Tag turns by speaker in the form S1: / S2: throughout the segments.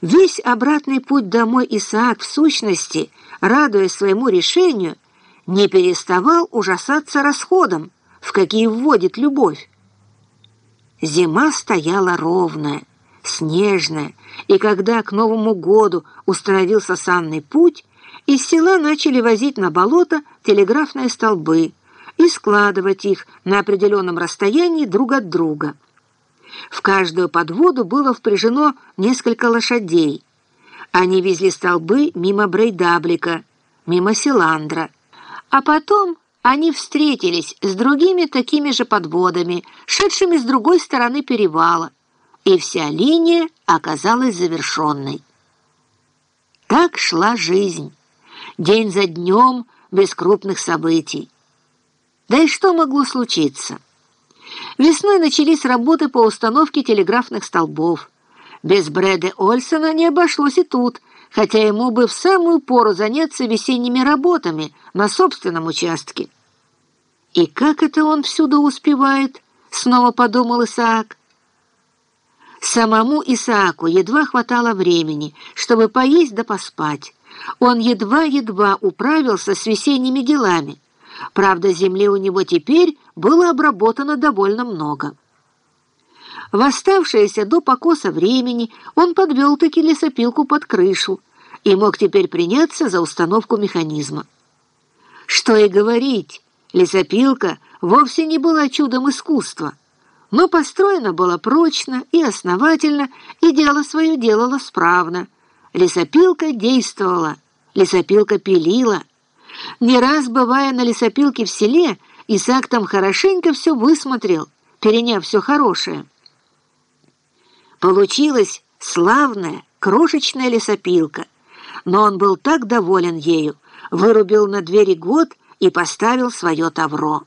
S1: Весь обратный путь домой Исаак, в сущности, радуясь своему решению, не переставал ужасаться расходам, в какие вводит любовь. Зима стояла ровная, снежная, и когда к Новому году установился санный путь, из села начали возить на болото телеграфные столбы и складывать их на определенном расстоянии друг от друга. В каждую подводу было впряжено несколько лошадей. Они везли столбы мимо Брейдаблика, мимо Силандра. А потом они встретились с другими такими же подводами, шедшими с другой стороны перевала, и вся линия оказалась завершенной. Так шла жизнь, день за днем, без крупных событий. Да и что могло случиться? Весной начались работы по установке телеграфных столбов. Без Брэда Ольсона не обошлось и тут, хотя ему бы в самую пору заняться весенними работами на собственном участке. «И как это он всюду успевает?» — снова подумал Исаак. Самому Исааку едва хватало времени, чтобы поесть да поспать. Он едва-едва управился с весенними делами. Правда, земли у него теперь было обработано довольно много. В оставшееся до покоса времени он подвел-таки лесопилку под крышу и мог теперь приняться за установку механизма. Что и говорить, лесопилка вовсе не была чудом искусства, но построена была прочно и основательно, и дело свое делала справно. Лесопилка действовала, лесопилка пилила, не раз, бывая на лесопилке в селе, Исаак там хорошенько все высмотрел, переняв все хорошее. Получилась славная, крошечная лесопилка, но он был так доволен ею, вырубил на двери год и поставил свое тавро.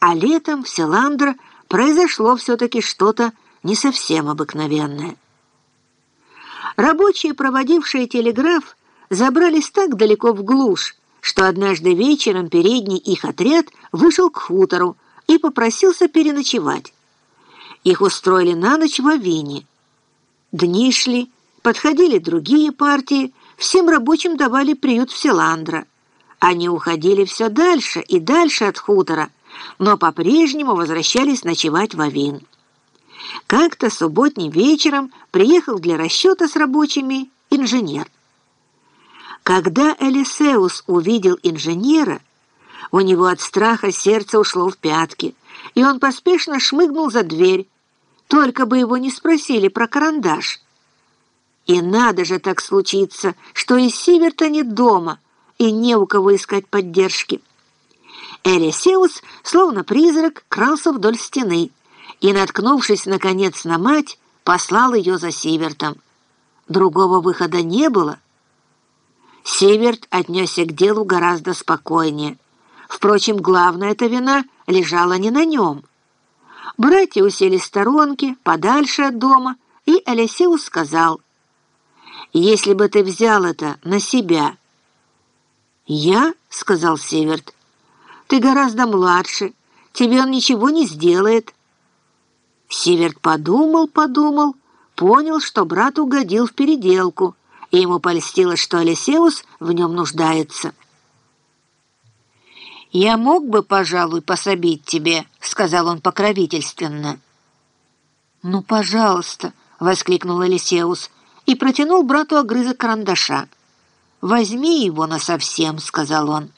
S1: А летом в Селандро произошло все-таки что-то не совсем обыкновенное. Рабочие, проводившие телеграф, забрались так далеко в глушь, что однажды вечером передний их отряд вышел к хутору и попросился переночевать. Их устроили на ночь в Авине. Дни шли, подходили другие партии, всем рабочим давали приют в Селандро. Они уходили все дальше и дальше от хутора, но по-прежнему возвращались ночевать в Авин. Как-то субботним вечером приехал для расчета с рабочими инженер. Когда Элисеус увидел инженера, у него от страха сердце ушло в пятки, и он поспешно шмыгнул за дверь, только бы его не спросили про карандаш. И надо же так случиться, что и Сиверта нет дома, и не у кого искать поддержки. Элисеус, словно призрак, крался вдоль стены и, наткнувшись, наконец, на мать, послал ее за Сивертом. Другого выхода не было — Северт отнесся к делу гораздо спокойнее. Впрочем, главная эта вина лежала не на нем. Братья усели в сторонке, подальше от дома, и Алисеус сказал, «Если бы ты взял это на себя...» «Я?» — сказал Северт. «Ты гораздо младше, тебе он ничего не сделает». Северт подумал, подумал, понял, что брат угодил в переделку — и ему польстило, что Алисеус в нем нуждается. «Я мог бы, пожалуй, пособить тебе», — сказал он покровительственно. «Ну, пожалуйста», — воскликнул Алисеус и протянул брату огрызок карандаша. «Возьми его насовсем», — сказал он.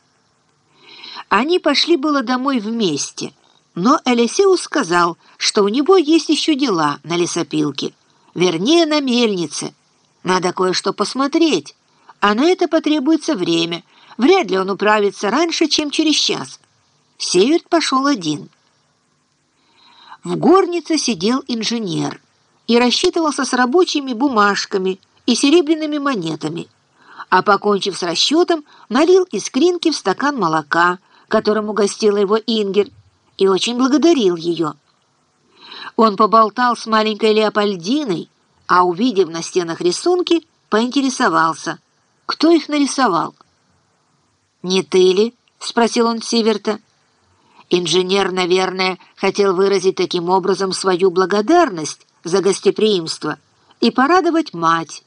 S1: Они пошли было домой вместе, но Элисеус сказал, что у него есть еще дела на лесопилке, вернее, на мельнице, надо кое-что посмотреть, а на это потребуется время. Вряд ли он управится раньше, чем через час. Северт пошел один. В горнице сидел инженер и рассчитывался с рабочими бумажками и серебряными монетами, а, покончив с расчетом, налил из кринки в стакан молока, которым угостила его Ингер, и очень благодарил ее. Он поболтал с маленькой Леопольдиной, а, увидев на стенах рисунки, поинтересовался, кто их нарисовал. «Не ты ли?» — спросил он Сиверта. Инженер, наверное, хотел выразить таким образом свою благодарность за гостеприимство и порадовать мать,